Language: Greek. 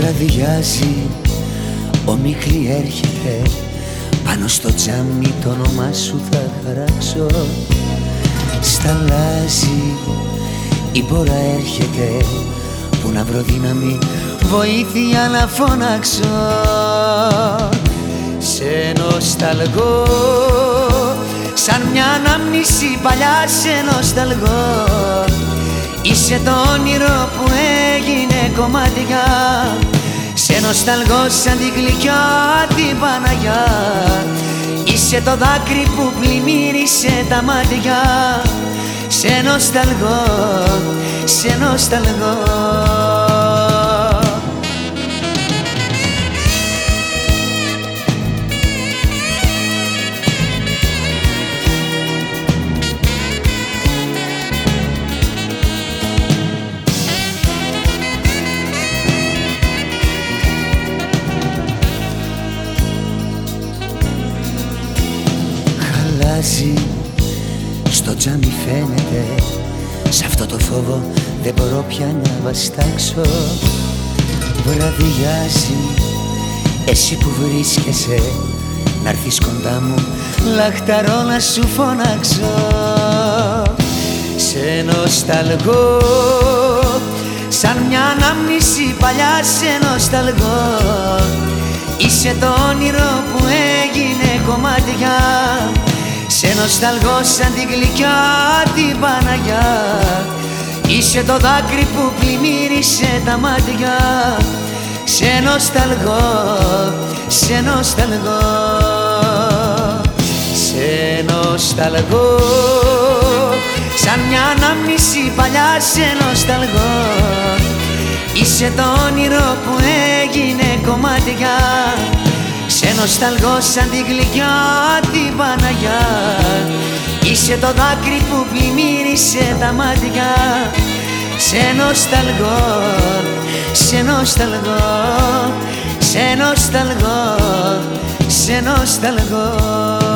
Βραδιάζει, ο Μίχλη έρχεται. Πάνω στο τζάμι το όνομά σου θα χαράξω. Σταλάζει, η μπόρα έρχεται. Που να βρω δύναμη, βοήθεια να φωνάξω. Σε νοσταλγώ Σαν μια αναμνήση παλιά σε νοσταλγώ Είσαι το όνειρο που έγινε κομμάτια. Σε νοσταλγώ σαν την γλυκιά την Παναγιά. Είσαι το δάκρυ που πλημμύρισε τα μάτια. Σε νοσταλγώ, σε νοσταλγώ Στο τζάμι φαίνεται Σ' αυτό το φόβο δεν μπορώ πια να βαστάξω. Βραδιάζει Εσύ που βρίσκεσαι Να έρθεις κοντά μου Λαχταρώ να σου φωνάξω. Σε νοσταλγώ Σαν μια ανάμνηση παλιά σε νοσταλγώ. Είσαι το όνειρο που έγινε κομμάτια. σε νοσταλγώ σαν την γλυκιά την Παναγιά. Είσαι το δάκρυ που πλημμύρισε τα μάτια. Σε νοσταλγώ, σε νοσταλγώ Σε νοσταλγώ Σαν μια ανάμνηση παλιά σε νοσταλγώ Είσαι το όνειρο που έγινε κομμάτια. Σε νοσταλγώ σαν την γλυκιά την Παναγιά Είσαι το δάκρυ που πλημμύρισε τα μάτια. Σε νοσταλγώ, σε νοσταλγώ Σε νοσταλγώ, σε νοσταλγώ